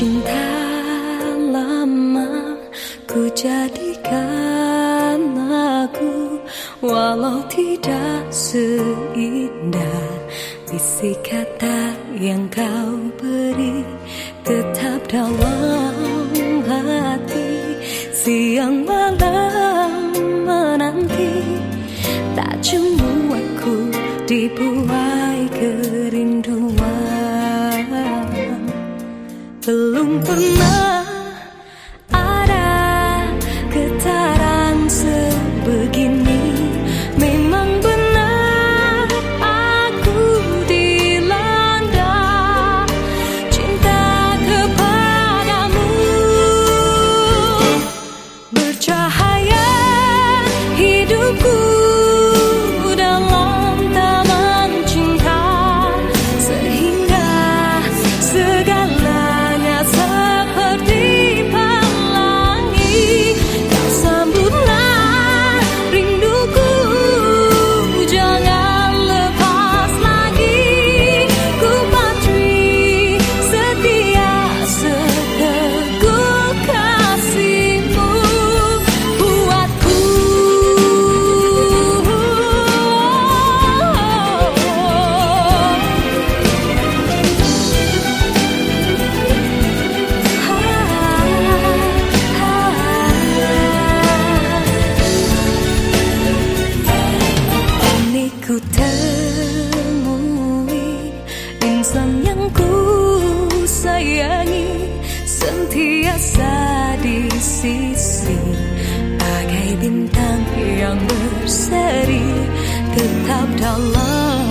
Cinta lama ku jadikan lagu Walau tidak seindah. Isi kata yang kau beri Tetap dalam hati. Siang malam menanti Tak cuma aku dibuat. pernah pernah insan yang ku sayangi Sentiasa di sisi Bagai bintang yang berseri Tetap dalam